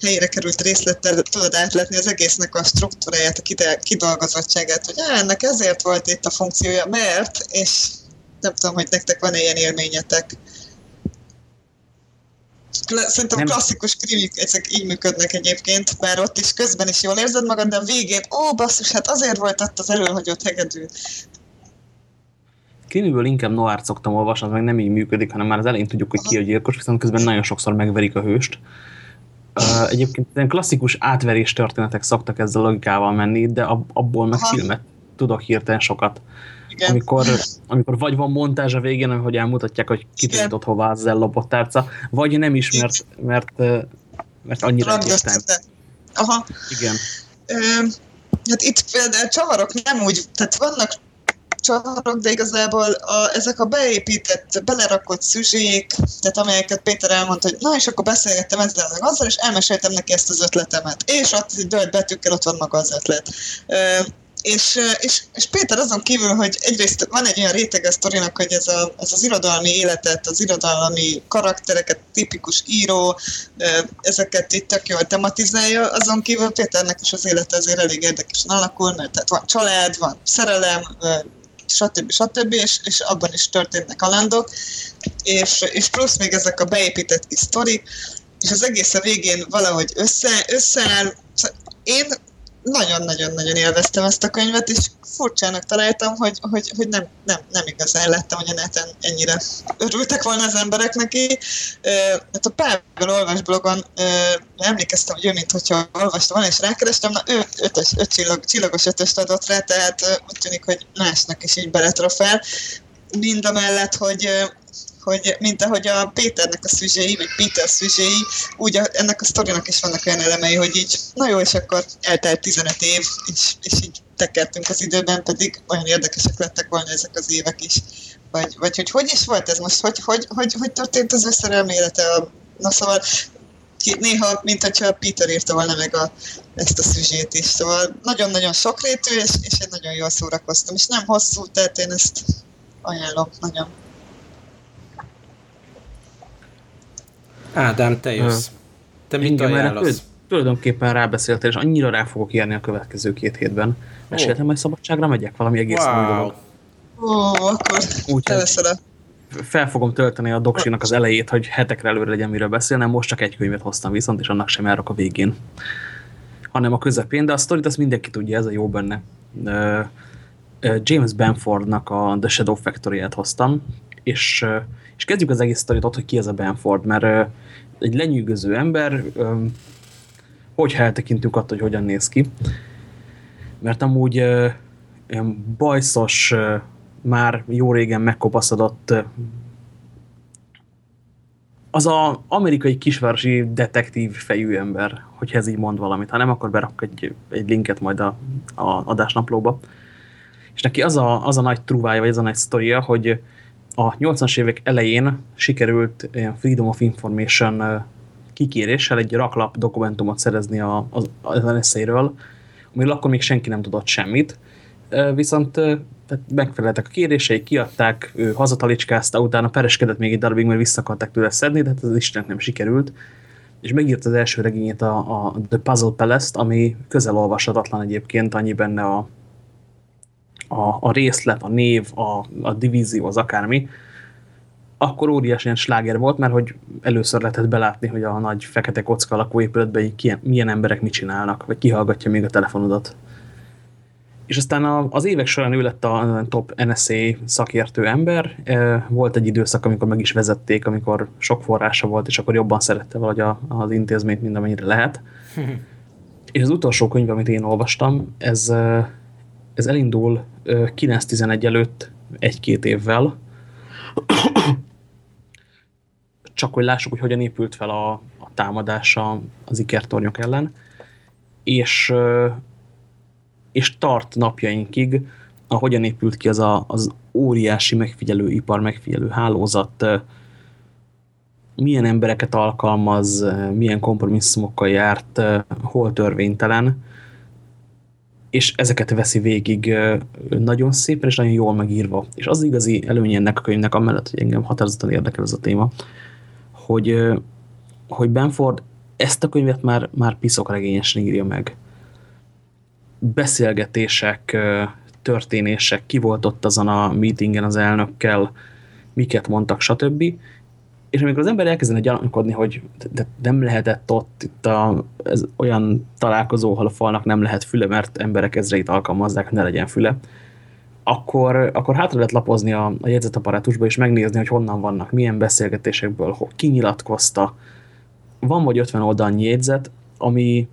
C: helyére került részlettel tudod átletni az egésznek a struktúráját, a kidolgozottságát, hogy á, ennek ezért volt itt a funkciója, mert, és nem tudom, hogy nektek van-e ilyen élményetek. Szerintem klasszikus krimik ezek így működnek egyébként, bár ott is közben is jól érzed magad, de a végén, ó basszus, hát azért volt ott az előhagyott hegedű.
D: Krimiből inkább noárt szoktam olvasni, az meg nem így működik, hanem már az elején tudjuk, hogy ki a gyilkos, viszont közben nagyon sokszor megverik a hőst. Uh, egyébként ilyen klasszikus átverés történetek szoktak ezzel a logikával menni, de abból meg Aha. filmet tudok hirtelen sokat. Igen. Amikor, amikor vagy van montázs a végén, hogy elmutatják, hogy kitűnt hová az ellopott vagy nem is, mert, mert, mert annyira egyértelmű.
C: Aha.
D: Igen.
C: Ö, hát itt például csavarok nem úgy, tehát vannak csatorok, de igazából a, ezek a beépített, belerakott szüzsék, tehát amelyeket Péter elmondta, hogy na és akkor beszélgettem ezzel meg azzal, és elmeséltem neki ezt az ötletemet. És ott dölt betűkkel ott van maga az ötlet. És, és, és Péter azon kívül, hogy egyrészt van egy olyan rétege sztorinak, hogy ez, a, ez az irodalmi életet, az irodalmi karaktereket, tipikus író, ezeket itt tök jól tematizálja, azon kívül Péternek is az élete azért elég érdekesen alakul, mert tehát van család, van szerelem, stb. stb. És, és abban is történnek kalandok, és, és plusz még ezek a beépített kis sztorik, és az egész a végén valahogy össze, összeáll. Én nagyon-nagyon-nagyon élveztem ezt a könyvet, és furcsának találtam, hogy, hogy, hogy nem, nem, nem igazán láttam, hogy a neten ennyire örültek volna az emberek neki. Hát a Pável olvas blogon emlékeztem, hogy ő, mint hogyha olvasta volna, és rákerestem, na ő ötös, öt csillag, csillagos ötöst adott rá, tehát úgy tűnik, hogy másnak is így beletrofál. Mind a mellett, hogy, hogy mint ahogy a Péternek a szüzséi, vagy Péter szüzséi, úgy a, ennek a sztorinak is vannak olyan elemei, hogy így, na jó, és akkor eltelt 15 év, és, és így tekertünk az időben, pedig olyan érdekesek lettek volna ezek az évek is. Vagy, vagy hogy hogy is volt ez most? Hogy, hogy, hogy, hogy történt az összerelmi élete? A, na szóval néha, mint hogyha Peter írta volna meg a, ezt a szüzsét is. Szóval nagyon-nagyon sokrétű, és, és én nagyon jól szórakoztam. És nem hosszú, tehát én ezt ajánlom nagyon.
B: Ádám, te jössz. Te mit Engem ajánlasz?
D: Tulajdonképpen rábeszéltél, és annyira rá fogok írni a következő két hétben. Meséltem, hogy szabadságra megyek? Valami egész wow. dolog.
C: Ó, akkor Úgyhogy
D: fel fogom tölteni a doksinak az elejét, hogy hetekre előre legyen miről beszélnem. Most csak egy könyvet hoztam viszont, és annak sem járok a végén. Hanem a közepén, de a sztorit azt mindenki tudja, ez a jó benne. James Benfordnak a The Shadow Factory-et hoztam, és és kezdjük az egész sztorit ott, hogy ki ez a Benford, mert egy lenyűgöző ember, hogyha eltekintünk attól, hogy hogyan néz ki, mert amúgy ilyen bajszos, már jó régen megkopaszodott az a amerikai kisvárosi detektív fejű ember, hogyha ez így mond valamit. Ha nem, akkor berak egy, egy linket majd a, a adásnaplóba. És neki az a, az a nagy truvája, vagy az a nagy sztoria, hogy a 80-as évek elején sikerült Freedom of Information kikéréssel egy raklap dokumentumot szerezni a, az, az NSZ-ről, amiről akkor még senki nem tudott semmit, viszont tehát megfeleltek a kérései, kiadták, ő hazatalicskázta, utána pereskedett még egy darabig, mert vissza akarták tőle szedni, de hát az Isten nem sikerült, és megírt az első regényét a, a The Puzzle Palace-t, ami közel olvashatatlan egyébként, annyi benne a, a, a részlet, a név, a, a divízió, az akármi, akkor óriási ilyen sláger volt, mert hogy először lehetett belátni, hogy a nagy fekete kocka lakóépületben milyen emberek mit csinálnak, vagy kihallgatja még a telefonodat. És aztán az évek során ő lett a top NSA szakértő ember. Volt egy időszak, amikor meg is vezették, amikor sok forrása volt, és akkor jobban szerette valahogy az intézményt, mint amennyire lehet. és az utolsó könyv, amit én olvastam, ez ez elindul 9-11 előtt egy-két évvel, csak hogy lássuk, hogy hogyan épült fel a, a támadása az ikertornyok ellen, és, és tart napjainkig, ahogyan épült ki az a, az óriási megfigyelő ipar, megfigyelő hálózat, milyen embereket alkalmaz, milyen kompromisszumokkal járt, hol törvénytelen, és ezeket veszi végig nagyon szépen és nagyon jól megírva. És az igazi előnye ennek a könyvnek, amellett, hogy engem határozottan érdekel ez a téma, hogy, hogy Benford ezt a könyvet már, már piszokregényesen írja meg. Beszélgetések, történések, ki volt ott azon a meetingen az elnökkel, miket mondtak, stb és amikor az ember elkezdene gyanakodni, hogy de nem lehetett ott itt a, ez olyan találkozó, ahol a falnak nem lehet füle, mert emberek ezreit alkalmazzák, hogy ne legyen füle, akkor, akkor hátra lehet lapozni a, a jegyzetaparátusba, és megnézni, hogy honnan vannak, milyen beszélgetésekből, hogy ki. Van vagy 50 oldalnyi jegyzet, ami,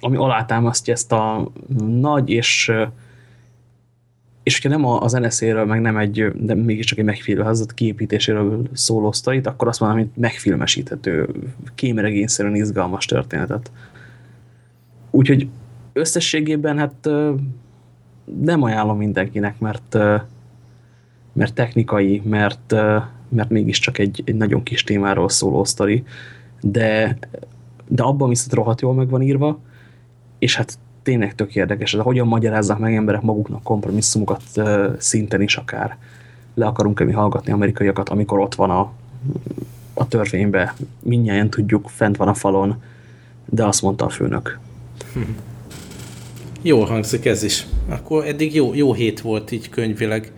D: ami alátámasztja ezt a nagy és és hogyha nem az NSZ-ről, meg nem egy, de mégiscsak egy megfilmezett kiépítéséről szóló sztorit, akkor azt mondom, hogy megfilmesíthető, kémregényszerűen izgalmas történetet. Úgyhogy összességében hát nem ajánlom mindenkinek, mert, mert technikai, mert, mert mégiscsak egy, egy nagyon kis témáról szóló sztori, de, de abban viszont rohadt jól meg van írva, és hát tényleg tök érdekes, de hogyan magyarázzák meg emberek maguknak kompromisszumokat szinten is akár. Le akarunk-e mi hallgatni amerikaiakat, amikor ott van a, a törvénybe, mindjárt tudjuk, fent van a falon, de azt mondta a főnök.
B: Jó hangzik ez is. Akkor eddig jó, jó hét volt így könyvileg.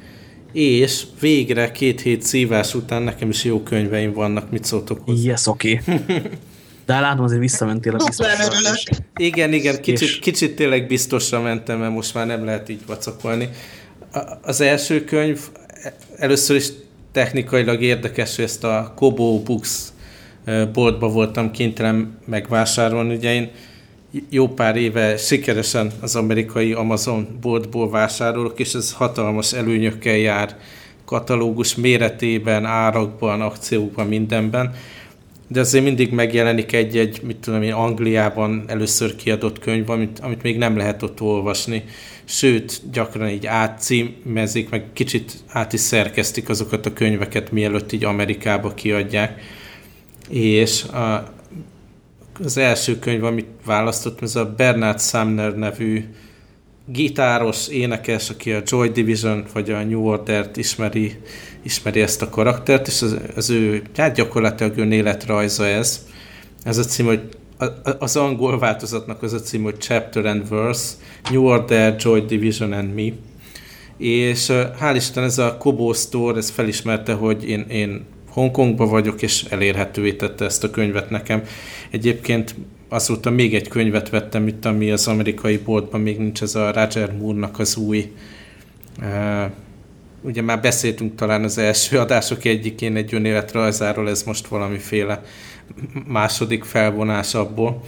B: És végre két hét szívás után nekem is jó könyveim vannak, mit szóltok
D: hozzá? Yes, oké. Okay. De látom, azért visszamentél a biztosra.
B: Igen, igen, kicsit, és... kicsit tényleg biztosra mentem, mert most már nem lehet így vacakolni. Az első könyv először is technikailag érdekes, hogy ezt a Kobo Books boltba voltam kénytelen megvásárolni. Ugye én jó pár éve sikeresen az amerikai Amazon boltból vásárolok, és ez hatalmas előnyökkel jár katalógus méretében, árakban, akciókban, mindenben. De azért mindig megjelenik egy-egy, mit tudom én, Angliában először kiadott könyv, amit, amit még nem lehet ott olvasni. Sőt, gyakran így átcímezik, meg kicsit át is szerkesztik azokat a könyveket, mielőtt így Amerikába kiadják. És a, az első könyv, amit választottam, ez a Bernard Sumner nevű gitáros, énekes, aki a Joy Division vagy a New Order-t ismeri, ismeri ezt a karaktert, és az, az ő, hát gyakorlatilag önéletrajza ez. Ez a cím, hogy az angol változatnak az a cím, hogy Chapter and Verse, New Order, Joy Division and Me. És hál' Isten ez a Kobo Store, ez felismerte, hogy én, én Hongkongba vagyok, és elérhetővé tette ezt a könyvet nekem. Egyébként azóta még egy könyvet vettem itt, ami az amerikai boltban még nincs, ez a Roger Moore-nak az új uh, ugye már beszéltünk talán az első adások egyikén egy önéletrajzáról, ez most valamiféle második felvonás abból.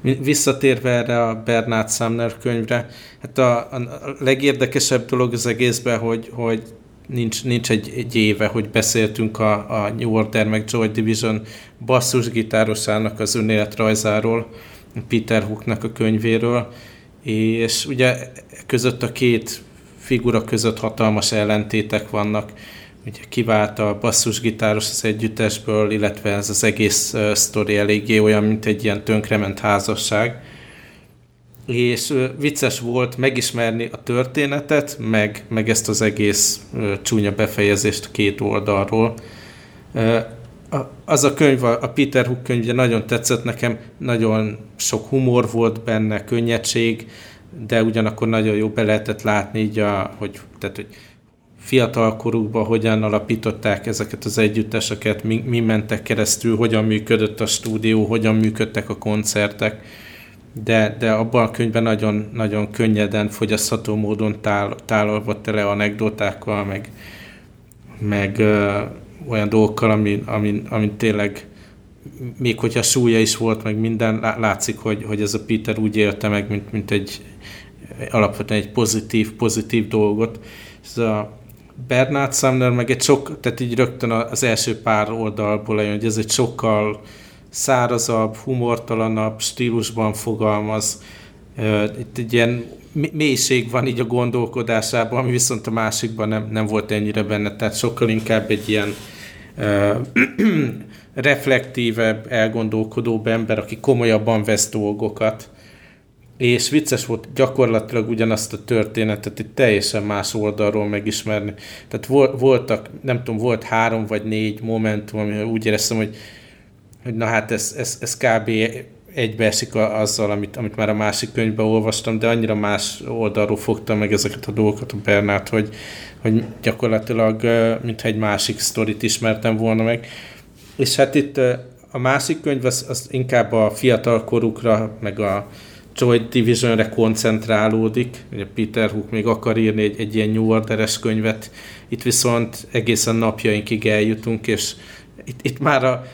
B: Visszatérve erre a Bernard Sumner könyvre, hát a, a legérdekesebb dolog az egészben, hogy, hogy nincs, nincs egy, egy éve, hogy beszéltünk a, a New Order meg Joy Division basszusgitárosának az önéletrajzáról, Peter Hooknak a könyvéről, és ugye között a két figura között hatalmas ellentétek vannak. Ugye kivált a basszusgitáros az együttesből, illetve ez az egész uh, sztori eléggé olyan, mint egy ilyen tönkrement házasság és vicces volt megismerni a történetet, meg, meg ezt az egész csúnya befejezést két oldalról. Az a könyv, a Peter Hook könyvje nagyon tetszett nekem, nagyon sok humor volt benne, könnyedség, de ugyanakkor nagyon jó be lehetett látni így, a, hogy, tehát, hogy fiatal korukban hogyan alapították ezeket az együtteseket, mi, mi mentek keresztül, hogyan működött a stúdió, hogyan működtek a koncertek de, de abban a könyvben nagyon, nagyon könnyeden, fogyasztható módon tál, tálalva tele anekdotákkal, meg, meg ö, olyan dolgokkal, ami, ami, ami tényleg még hogyha súlya is volt, meg minden, látszik, hogy, hogy ez a Peter úgy élte meg, mint, mint egy alapvetően egy pozitív, pozitív dolgot. Ez a Bernard Sumner meg egy sok, tehát így rögtön az első pár oldalból lejön, hogy ez egy sokkal szárazabb, humortalanabb stílusban fogalmaz. Itt egy ilyen mélység van így a gondolkodásában, ami viszont a másikban nem, nem volt ennyire benne, tehát sokkal inkább egy ilyen uh, reflektívebb, elgondolkodóbb ember, aki komolyabban vesz dolgokat. És vicces volt gyakorlatilag ugyanazt a történetet itt teljesen más oldalról megismerni. Tehát voltak, nem tudom, volt három vagy négy momentum, ami úgy éreztem, hogy hogy na hát ez, ez, ez kb. egybeesik azzal, amit, amit már a másik könyvben olvastam, de annyira más oldalról fogtam meg ezeket a dolgokat a Bernát, hogy, hogy gyakorlatilag mintha egy másik sztorit ismertem volna meg. És hát itt a másik könyv az, az inkább a fiatal korukra, meg a Joy Divisionre koncentrálódik. Ugye Peter Hook még akar írni egy, egy ilyen New Order-es könyvet, itt viszont egészen napjainkig eljutunk, és itt, itt már a,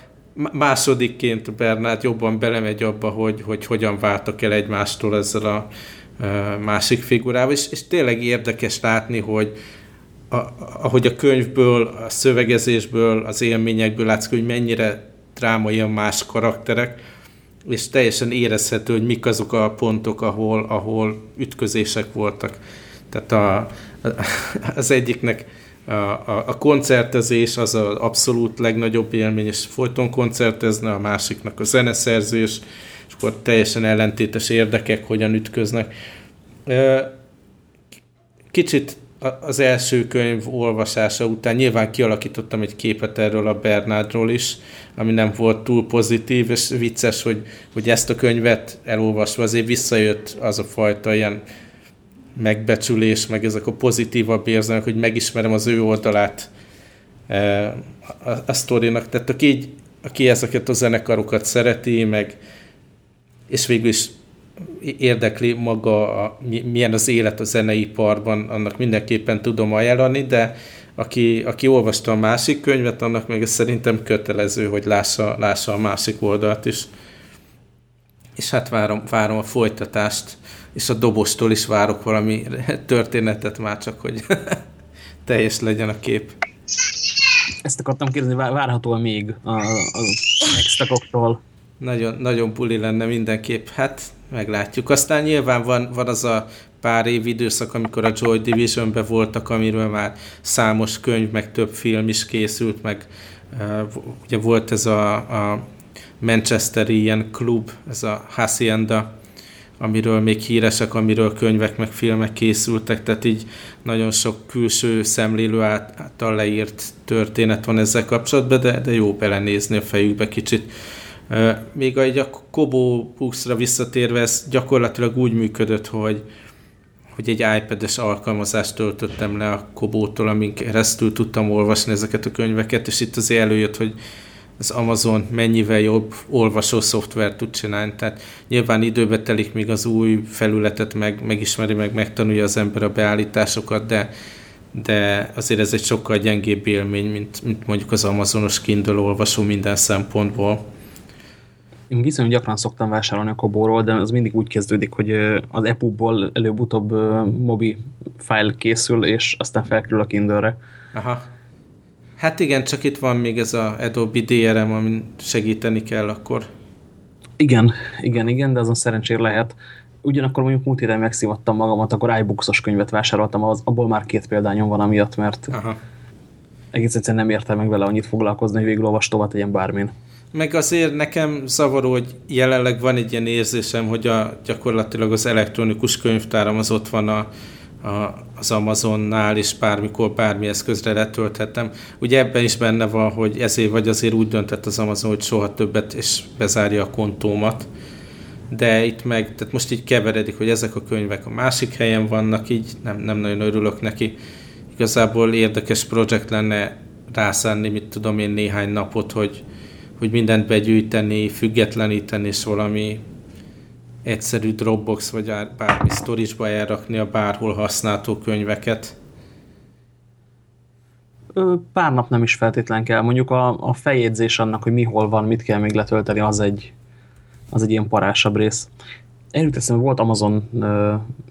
B: másodikként Bernát jobban belemegy abba, hogy, hogy hogyan váltak el egymástól ezzel a másik figurával, és, és tényleg érdekes látni, hogy a, ahogy a könyvből, a szövegezésből, az élményekből látszik, hogy mennyire drámaian más karakterek, és teljesen érezhető, hogy mik azok a pontok, ahol, ahol ütközések voltak. Tehát a, az egyiknek a, a, a koncertezés az az abszolút legnagyobb élmény, és folyton koncertezne, a másiknak a zeneszerzés, és akkor teljesen ellentétes érdekek hogyan ütköznek. Kicsit az első könyv olvasása után nyilván kialakítottam egy képet erről a Bernardról is, ami nem volt túl pozitív, és vicces, hogy, hogy ezt a könyvet elolvasva azért visszajött az a fajta ilyen megbecsülés, meg ezek a pozitívabb érzelmek, hogy megismerem az ő oldalát e, a, a sztorinak. Tehát aki, így, aki ezeket a zenekarokat szereti, meg és végül is érdekli maga, a, milyen az élet a zeneiparban, annak mindenképpen tudom ajánlani, de aki, aki olvasta a másik könyvet, annak meg szerintem kötelező, hogy lássa, lássa a másik oldalt is. És hát várom, várom a folytatást, és a dobostól is várok valami történetet már csak, hogy teljes legyen a kép.
D: Ezt akartam kérdezni, várhatóan még a, a extrakoktól.
B: Nagyon, nagyon buli lenne mindenképp. Hát meglátjuk. Aztán nyilván van, van az a pár év időszak, amikor a Joy Division-be voltak, amiről már számos könyv, meg több film is készült, meg uh, ugye volt ez a, a Manchesteri ilyen klub, ez a Hacienda, amiről még híresek, amiről könyvek meg filmek készültek, tehát így nagyon sok külső szemlélő által leírt történet van ezzel kapcsolatban, de, de jó belenézni a fejükbe kicsit. Még a, a Kobo Books-ra visszatérve, ez gyakorlatilag úgy működött, hogy, hogy egy iPad-es alkalmazást töltöttem le a Kobótól, amin keresztül tudtam olvasni ezeket a könyveket, és itt azért előjött, hogy az Amazon mennyivel jobb olvasó szoftvert tud csinálni. Tehát nyilván időbe telik, míg az új felületet meg, megismeri, meg megtanulja az ember a beállításokat, de, de azért ez egy sokkal gyengébb élmény, mint, mint mondjuk az Amazonos Kindle olvasó minden szempontból.
D: Én viszonylag gyakran szoktam vásárolni a Kobóról, de az mindig úgy kezdődik, hogy az EPUB-ból előbb-utóbb mobi file készül, és aztán felkerül a Kindle-re.
B: Aha. Hát igen, csak itt van még ez a Adobe DRM, amin segíteni kell akkor.
D: Igen, igen, igen, de azon szerencsére lehet. Ugyanakkor mondjuk múlt ide megszivattam magamat, akkor iBooks-os könyvet vásároltam, az, abból már két példányom van amiatt, mert Aha. egész egyszerűen nem értem meg vele annyit foglalkozni, hogy végül olvastóval tegyen bármin.
B: Meg azért nekem zavaró, hogy jelenleg van egy ilyen érzésem, hogy a, gyakorlatilag az elektronikus könyvtáram az ott van a, az Amazonnál, és bármikor bármi eszközre letölthetem. Ugye ebben is benne van, hogy ezért vagy azért úgy döntett az Amazon, hogy soha többet, és bezárja a kontómat. De itt meg, tehát most így keveredik, hogy ezek a könyvek a másik helyen vannak, így nem, nem nagyon örülök neki. Igazából érdekes projekt lenne rászánni, mit tudom én, néhány napot, hogy, hogy mindent begyűjteni, függetleníteni, és valami egyszerű Dropbox vagy bármi storage-ba elrakni a bárhol használható könyveket?
D: Pár nap nem is feltétlen kell. Mondjuk a, a feljegyzés annak, hogy mi hol van, mit kell még letölteni, az egy, az egy ilyen parásabb rész. Elüteszem, volt Amazon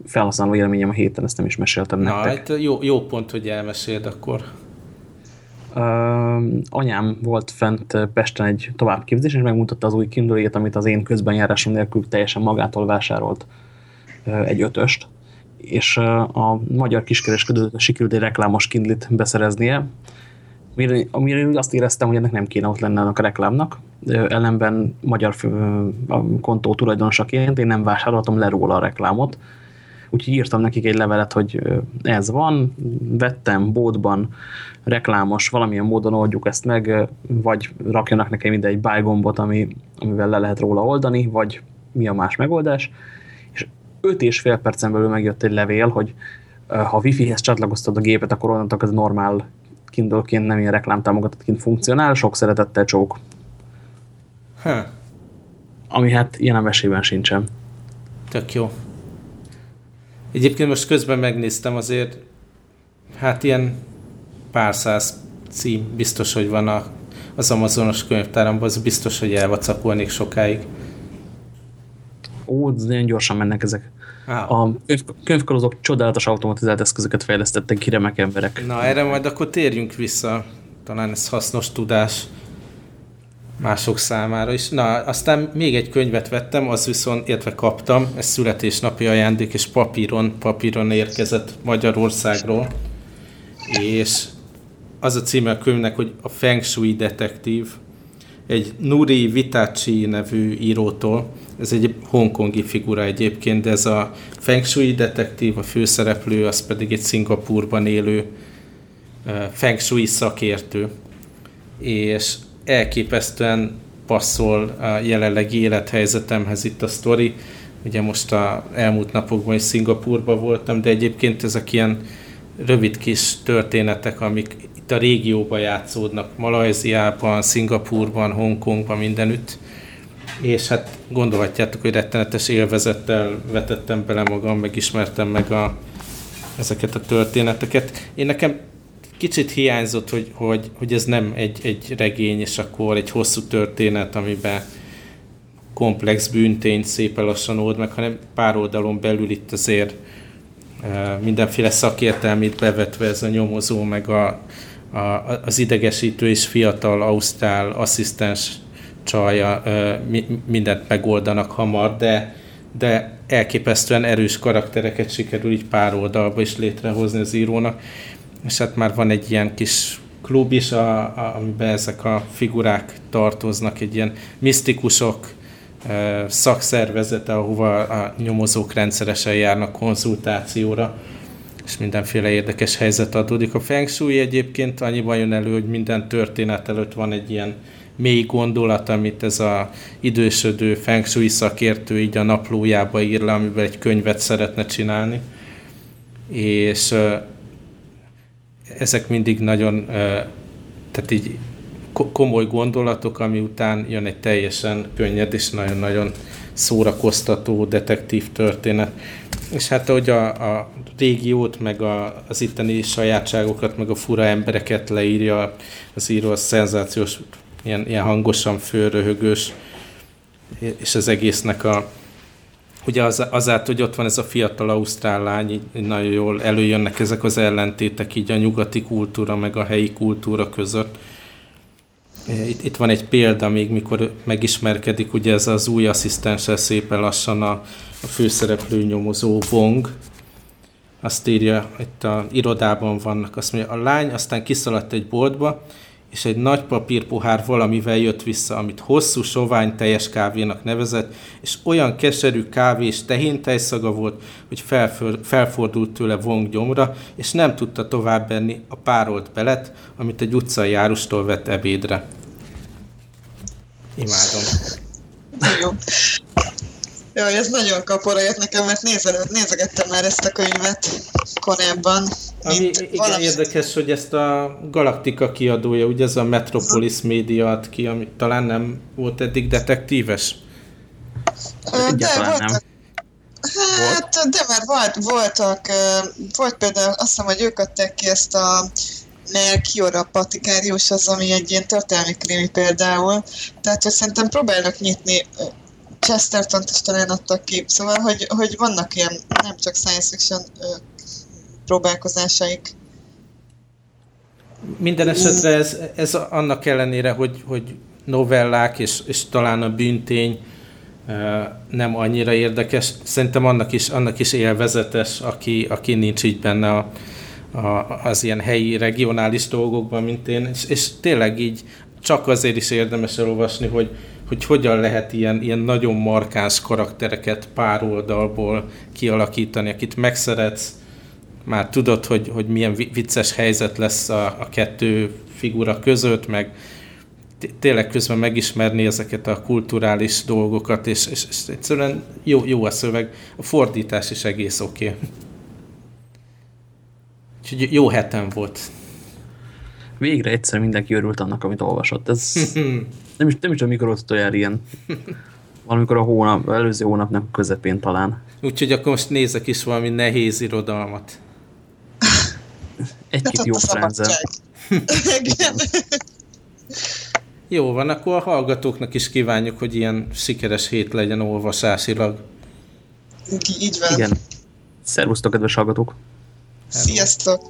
D: felhasználó élményem a héten, ezt nem is meséltem
B: Na, nektek. Hát jó, jó pont, hogy elmeséld akkor.
D: Anyám volt fent Pesten egy továbbképzés, és megmutatta az új kindle amit az én közben járásom nélkül teljesen magától vásárolt egy ötöst, és a magyar kiskereskedő sikerült egy reklámos kindlit beszereznie, amire, amire azt éreztem, hogy ennek nem kéne ott lenne a reklámnak. Ellenben magyar kontó tulajdonosaként én nem vásároltam le róla a reklámot, úgyhogy írtam nekik egy levelet, hogy ez van, vettem bódban, reklámos, valamilyen módon oldjuk ezt meg, vagy rakjanak nekem ide egy buy gombot, ami, amivel le lehet róla oldani, vagy mi a más megoldás. És öt és fél percen belül megjött egy levél, hogy ha wifi-hez csatlakoztad a gépet, akkor onnantól ez normál Kindle-ként, nem ilyen reklámtámogatottként funkcionál, sok szeretettel csók.
B: Huh.
D: Ami hát ilyen a mesében sincsen.
B: Tök jó. Egyébként most közben megnéztem azért, hát ilyen pár száz cím biztos, hogy van a, az Amazonos könyvtáramban, az biztos, hogy elvacakolnék sokáig.
D: Ó, nagyon gyorsan mennek ezek. Ah. A könyv, könyvkalozók csodálatos automatizált eszközöket fejlesztettek ki remek emberek.
B: Na, erre majd akkor térjünk vissza. Talán ez hasznos tudás. Mások számára is. Na, aztán még egy könyvet vettem, az viszont, illetve kaptam, ez születésnapi ajándék, és papíron, papíron érkezett Magyarországról, és az a címe a könyvnek, hogy a Feng Shui detektív, egy Nuri Vitachi nevű írótól, ez egy hongkongi figura egyébként, de ez a Feng Shui detektív, a főszereplő, az pedig egy Szingapurban élő Feng Shui szakértő. És elképesztően passzol a jelenlegi élethelyzetemhez itt a sztori. Ugye most a elmúlt napokban is Szingapurban voltam, de egyébként ezek ilyen rövid kis történetek, amik itt a régióban játszódnak, Malajziában, Szingapurban, Hongkongban, mindenütt. És hát gondolhatjátok, hogy rettenetes élvezettel vetettem bele magam, megismertem meg a, ezeket a történeteket. Én nekem kicsit hiányzott, hogy, hogy, hogy ez nem egy, egy regény, és akkor egy hosszú történet, amiben komplex bűntényt szépen lassan old meg, hanem pár oldalon belül itt azért mindenféle szakértelmét bevetve ez a nyomozó, meg a, a, az idegesítő és fiatal ausztrál asszisztens csalja mindent megoldanak hamar, de, de elképesztően erős karaktereket sikerül így pár oldalba is létrehozni az írónak és hát már van egy ilyen kis klub is, a, a, amiben ezek a figurák tartoznak, egy ilyen misztikusok e, szakszervezete, ahova a nyomozók rendszeresen járnak konzultációra, és mindenféle érdekes helyzet adódik. A Feng Shui egyébként annyiban jön elő, hogy minden történet előtt van egy ilyen mély gondolat, amit ez a idősödő Feng Shui szakértő így a naplójába ír le, amiben egy könyvet szeretne csinálni. És ezek mindig nagyon, tehát így komoly gondolatok, ami után jön egy teljesen könnyed és nagyon-nagyon szórakoztató detektív történet. És hát ahogy a, a régiót, meg a, az itteni sajátságokat, meg a fura embereket leírja, az író az szenzációs, ilyen, ilyen hangosan fölröhögős, és az egésznek a, ugye az, azáltal, hogy ott van ez a fiatal ausztrál lány, nagyon jól előjönnek ezek az ellentétek így a nyugati kultúra meg a helyi kultúra között. Itt, itt van egy példa még, mikor megismerkedik ugye ez az új asszisztenssel szépen lassan a, a főszereplő nyomozó Wong. Azt írja, itt a irodában vannak, azt mondja, a lány aztán kiszaladt egy boltba, és egy nagy papírpohár valamivel jött vissza, amit hosszú, sovány teljes kávénak nevezett, és olyan keserű kávé és tehéntejszaga volt, hogy felför, felfordult tőle vong gyomra, és nem tudta tovább benni a párolt belet, amit egy utcai járustól vett ebédre. Imádom.
C: Jó. Jaj, ez nagyon kapora jött nekem, mert nézelőtt, nézegettem már ezt a könyvet korábban.
B: Ami igen valami... érdekes, hogy ezt a Galaktika kiadója, ugye ez a Metropolis Media ad ki, ami talán nem volt eddig detektíves?
C: De voltak, Hát, de már volt, voltak, volt például, azt hiszem, hogy ők adták ki ezt a Melchior patikárius, az, ami egy ilyen történelmi krimi például. Tehát, hogy szerintem próbálnak nyitni chesterton is talán adtak ki, szóval, hogy, hogy vannak ilyen nem csak science fiction próbálkozásaik.
B: Minden esetre ez, ez annak ellenére, hogy, hogy novellák és, és talán a bűntény nem annyira érdekes. Szerintem annak is, annak is élvezetes, aki, aki nincs így benne a, a, az ilyen helyi, regionális dolgokban, mint én, és, és tényleg így csak azért is érdemes elolvasni, hogy, hogy hogyan lehet ilyen, ilyen nagyon markáns karaktereket pár oldalból kialakítani, akit megszeretsz, már tudod, hogy, hogy milyen vicces helyzet lesz a, a kettő figura között, meg tényleg közben megismerni ezeket a kulturális dolgokat, és, és, és egyszerűen jó, jó a szöveg. A fordítás is egész oké. Okay. Úgyhogy jó hetem volt.
D: Végre egyszer mindenki örült annak, amit olvasott. Ez nem is, nem is tudom, mikor ott utoljára ilyen. Valamikor a hónap, előző hónap közepén talán.
B: Úgyhogy akkor most nézek is valami nehéz irodalmat.
D: Egy-két jó frenzel.
B: Jó van, akkor a hallgatóknak is kívánjuk, hogy ilyen sikeres hét legyen olvasásilag.
C: Így van.
D: Igen. Szervusztok, kedves hallgatók!
C: Sziasztok!